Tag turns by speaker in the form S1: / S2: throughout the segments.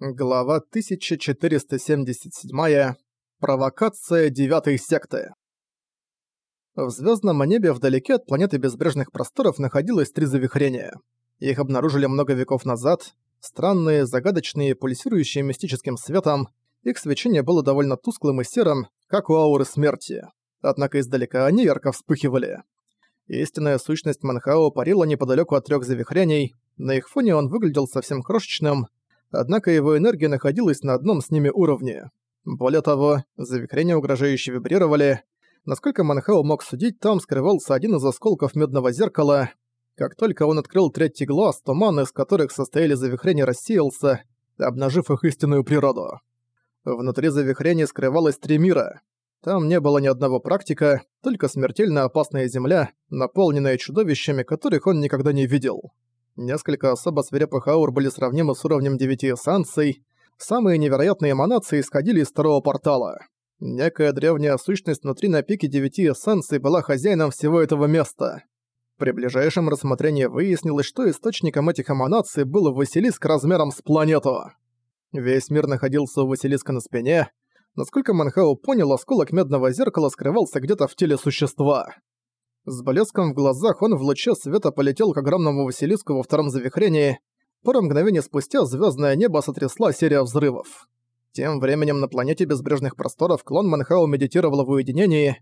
S1: Глава 1477. Провокация девятой секты. В звездном небе вдалеке от планеты безбрежных просторов находилось три завихрения. Их обнаружили много веков назад. Странные, загадочные, пульсирующие мистическим светом. Их свечение было довольно тусклым и серым, как у ауры смерти. Однако издалека они ярко вспыхивали. Истинная сущность Манхао парила неподалеку от трех завихрений. На их фоне он выглядел совсем крошечным, однако его энергия находилась на одном с ними уровне. Более того, завихрения угрожающе вибрировали. Насколько Манхау мог судить, там скрывался один из осколков медного зеркала. Как только он открыл третий глаз, туман, из которых состояли завихрения, рассеялся, обнажив их истинную природу. Внутри завихрений скрывалось три мира. Там не было ни одного практика, только смертельно опасная земля, наполненная чудовищами, которых он никогда не видел. Несколько особо свирепых аур были сравнимы с уровнем девяти эссанций. Самые невероятные эманации исходили из второго портала. Некая древняя сущность внутри на пике девяти эссенций была хозяином всего этого места. При ближайшем рассмотрении выяснилось, что источником этих эманаций был Василиск размером с планету. Весь мир находился у Василиска на спине. Насколько Манхау понял, осколок медного зеркала скрывался где-то в теле существа. С блеском в глазах он в луче света полетел к огромному Василиску во втором завихрении. Пару мгновений спустя звездное небо сотрясла серия взрывов. Тем временем на планете безбрежных просторов клон Манхау медитировал в уединении.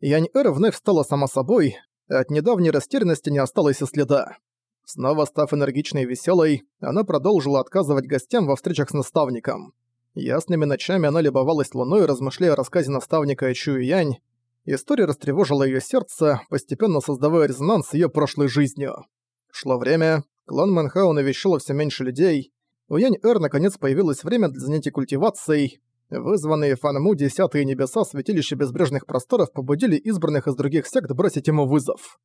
S1: Янь-Эр вновь стала сама собой, от недавней растерянности не осталось и следа. Снова став энергичной и веселой, она продолжила отказывать гостям во встречах с наставником. Ясными ночами она любовалась луной, размышляя о рассказе наставника Чу Янь, История растревожила её сердце, постепенно создавая резонанс с её прошлой жизнью. Шло время, клан Манхау навещало всё меньше людей, у Янь-Эр наконец появилось время для занятий культивацией, Вызванные Фанму десятые небеса святилища безбрежных просторов побудили избранных из других сект бросить ему вызов.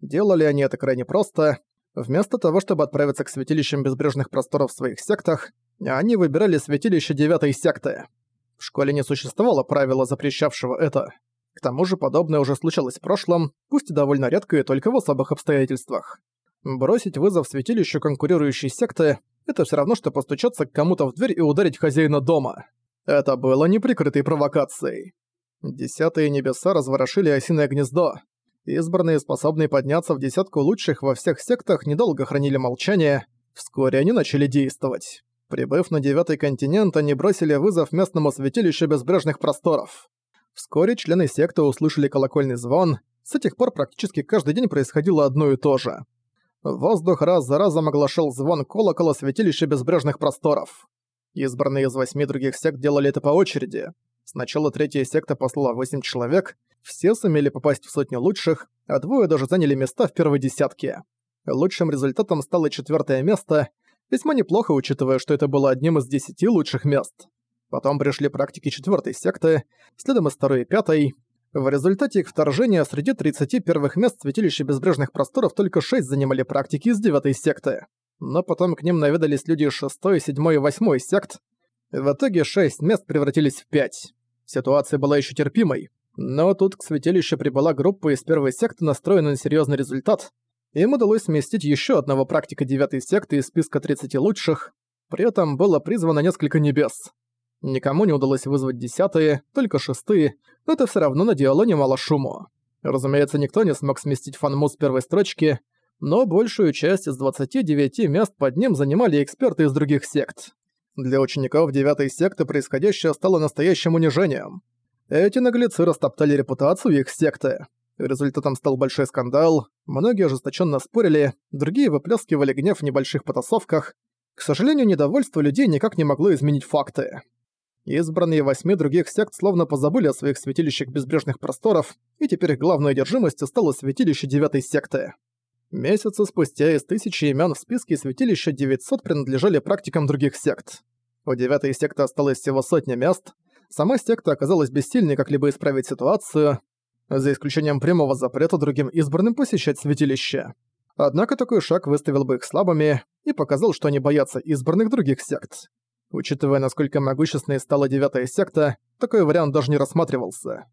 S1: Делали они это крайне просто. Вместо того, чтобы отправиться к святилищам безбрежных просторов в своих сектах, они выбирали святилище девятой секты. В школе не существовало правила, запрещавшего это. К тому же подобное уже случалось в прошлом, пусть и довольно редко и только в особых обстоятельствах. Бросить вызов святилищу конкурирующей секты – это все равно, что постучаться к кому-то в дверь и ударить хозяина дома. Это было неприкрытой провокацией. Десятые небеса разворошили осиное гнездо. Избранные, способные подняться в десятку лучших во всех сектах, недолго хранили молчание. Вскоре они начали действовать. Прибыв на девятый континент, они бросили вызов местному святилищу безбрежных просторов. Вскоре члены секты услышали колокольный звон. С этих пор практически каждый день происходило одно и то же. Воздух раз за разом оглашал звон колокола святилища безбрежных просторов. Избранные из восьми других сект делали это по очереди. Сначала третья секта послала восемь человек, все сумели попасть в сотню лучших, а двое даже заняли места в первой десятке. Лучшим результатом стало четвертое место, весьма неплохо, учитывая, что это было одним из десяти лучших мест. Потом пришли практики четвертой секты, следом из второй и пятой. В результате их вторжения среди 30 первых мест святилища безбрежных просторов только 6 занимали практики из девятой секты. Но потом к ним наведались люди из шестой, седьмой и восьмой сект. В итоге 6 мест превратились в 5. Ситуация была еще терпимой. Но тут к святилищу прибыла группа из первой секты, настроенная на серьезный результат. Им удалось сместить еще одного практика девятой секты из списка 30 лучших. При этом было призвано несколько небес. Никому не удалось вызвать десятые, только шестые, но это все равно наделало немало шуму. Разумеется, никто не смог сместить Фанму с первой строчки, но большую часть из 29 мест под ним занимали эксперты из других сект. Для учеников девятой секты происходящее стало настоящим унижением. Эти наглецы растоптали репутацию их секты. Результатом стал большой скандал, многие ожесточенно спорили, другие выплескивали гнев в небольших потасовках. К сожалению, недовольство людей никак не могло изменить факты. Избранные восьми других сект словно позабыли о своих святилищах безбрежных просторов, и теперь их главной одержимостью стало святилище девятой секты. Месяцы спустя из тысячи имен в списке святилища 900 принадлежали практикам других сект. У девятой секты осталось всего сотня мест, сама секта оказалась бессильной как-либо исправить ситуацию, за исключением прямого запрета другим избранным посещать святилище. Однако такой шаг выставил бы их слабыми и показал, что они боятся избранных других сект. Учитывая, насколько могущественной стала девятая секта, такой вариант даже не рассматривался.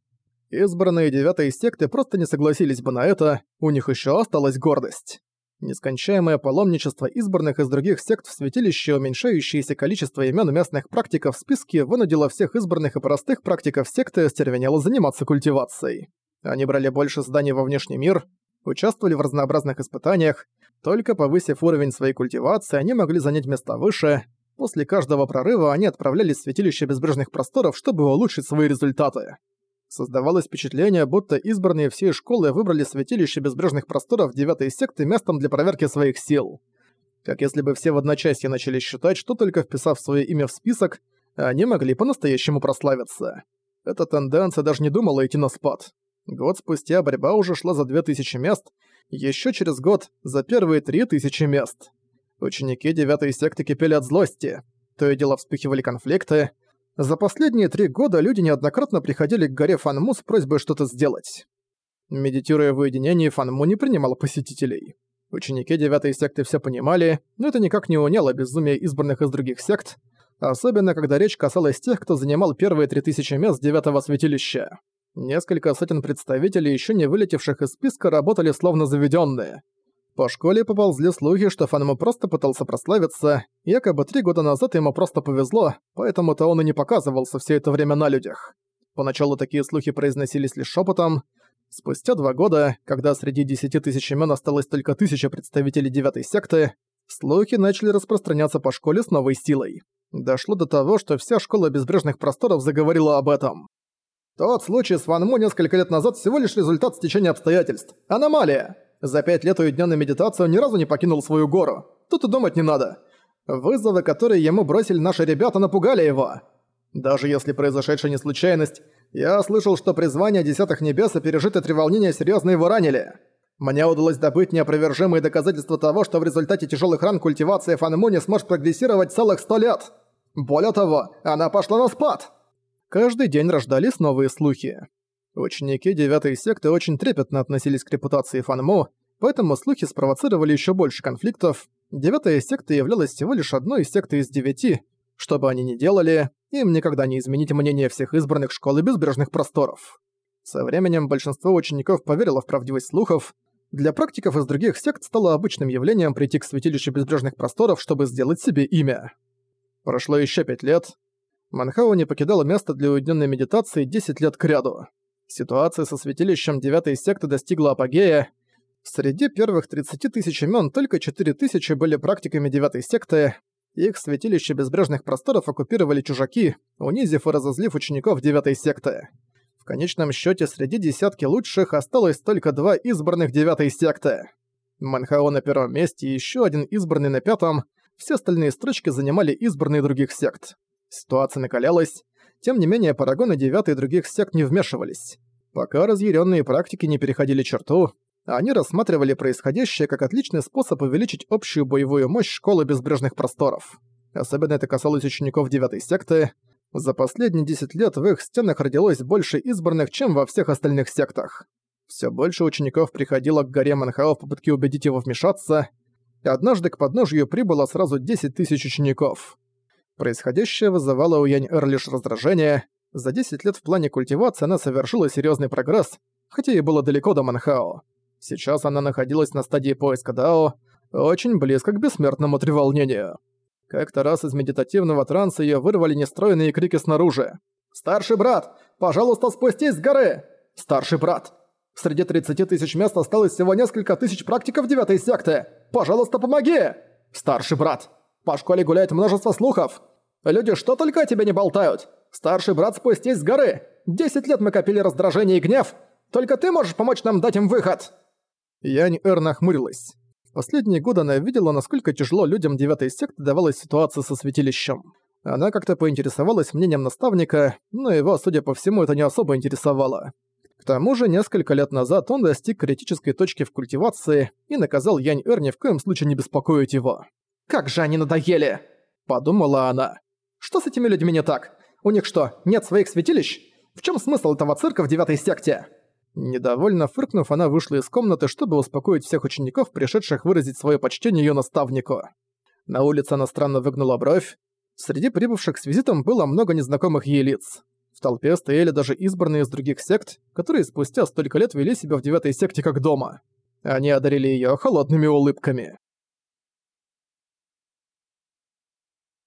S1: Избранные девятой секты просто не согласились бы на это, у них еще осталась гордость. Нескончаемое паломничество избранных из других сект в святилище, уменьшающееся количество имен местных практиков в списке вынудило всех избранных и простых практиков секты остервенело заниматься культивацией. Они брали больше зданий во внешний мир, участвовали в разнообразных испытаниях, только повысив уровень своей культивации, они могли занять места выше. После каждого прорыва они отправлялись в святилище безбрежных просторов, чтобы улучшить свои результаты. Создавалось впечатление, будто избранные всей школы выбрали святилище безбрежных просторов девятой секты местом для проверки своих сил. Как если бы все в одночасье начали считать, что только вписав свое имя в список, они могли по-настоящему прославиться. Эта тенденция даже не думала идти на спад. Год спустя борьба уже шла за 2000 мест, еще через год за первые 3000 мест. Ученики девятой секты кипели от злости. То и дело вспыхивали конфликты, за последние три года люди неоднократно приходили к горе Фанму с просьбой что-то сделать. Медитируя в уединении, Фанму не принимал посетителей. Ученики девятой секты все понимали, но это никак не уняло безумие избранных из других сект, особенно когда речь касалась тех, кто занимал первые три тысячи мест девятого святилища. Несколько сотен представителей, еще не вылетевших из списка, работали словно заведенные. По школе поползли слухи, что Фанму просто пытался прославиться, якобы три года назад ему просто повезло, поэтому-то он и не показывался все это время на людях. Поначалу такие слухи произносились лишь шепотом. Спустя два года, когда среди десяти тысяч имен осталось только тысяча представителей девятой секты, слухи начали распространяться по школе с новой силой. Дошло до того, что вся школа безбрежных просторов заговорила об этом. Тот случай с Ван несколько лет назад всего лишь результат стечения обстоятельств. Аномалия! За пять лет уединенной медитации он ни разу не покинул свою гору. Тут и думать не надо. Вызовы, которые ему бросили наши ребята, напугали его. Даже если произошедшая не случайность, я слышал, что призвания Десятых Небес и пережитые треволнения серьезно его ранили. Мне удалось добыть неопровержимые доказательства того, что в результате тяжелых ран культивация Фанму не сможет прогрессировать целых сто лет. Более того, она пошла на спад. Каждый день рождались новые слухи. Ученики девятой секты очень трепетно относились к репутации Фанму, поэтому слухи спровоцировали еще больше конфликтов. Девятая секта являлась всего лишь одной из секты из девяти. Что бы они ни делали, им никогда не изменить мнение всех избранных школы безбрежных просторов. Со временем большинство учеников поверило в правдивость слухов. Для практиков из других сект стало обычным явлением прийти к святилищу безбрежных просторов, чтобы сделать себе имя. Прошло еще пять лет. Манхау не покидала место для уединенной медитации 10 лет кряду. Ситуация со святилищем девятой секты достигла апогея. Среди первых 30 тысяч имен только 4 тысячи были практиками девятой секты. Их святилище безбрежных просторов оккупировали чужаки, унизив и разозлив учеников девятой секты. В конечном счете среди десятки лучших осталось только два избранных девятой секты. Манхао на первом месте и еще один избранный на пятом. Все остальные строчки занимали избранные других сект. Ситуация накалялась. Тем не менее, Парагон и Девятый других сект не вмешивались. Пока разъяренные практики не переходили черту, они рассматривали происходящее как отличный способ увеличить общую боевую мощь школы безбрежных просторов. Особенно это касалось учеников Девятой секты. За последние 10 лет в их стенах родилось больше избранных, чем во всех остальных сектах. Все больше учеников приходило к горе Манхао в попытке убедить его вмешаться. Однажды к подножию прибыло сразу 10 тысяч учеников. Происходящее вызывало у Янь-Эр лишь раздражение. За 10 лет в плане культивации она совершила серьезный прогресс, хотя и было далеко до Манхао. Сейчас она находилась на стадии поиска Дао, очень близко к бессмертному треволнению. Как-то раз из медитативного транса ее вырвали нестроенные крики снаружи. «Старший брат! Пожалуйста, спустись с горы!» «Старший брат! Среди 30 тысяч мест осталось всего несколько тысяч практиков девятой секты! Пожалуйста, помоги!» «Старший брат! По школе гуляет множество слухов. Люди что только о тебе не болтают. Старший брат спустись с горы. Десять лет мы копили раздражение и гнев. Только ты можешь помочь нам дать им выход». Янь Эр нахмурилась. В последние годы она видела, насколько тяжело людям девятой секты давалась ситуация со святилищем. Она как-то поинтересовалась мнением наставника, но его, судя по всему, это не особо интересовало. К тому же, несколько лет назад он достиг критической точки в культивации и наказал Янь Эр ни в коем случае не беспокоить его. «Как же они надоели!» – подумала она. «Что с этими людьми не так? У них что, нет своих святилищ? В чем смысл этого цирка в девятой секте?» Недовольно фыркнув, она вышла из комнаты, чтобы успокоить всех учеников, пришедших выразить свое почтение ее наставнику. На улице она странно выгнула бровь. Среди прибывших с визитом было много незнакомых ей лиц. В толпе стояли даже избранные из других сект, которые спустя столько лет вели себя в девятой секте как дома. Они одарили её холодными улыбками.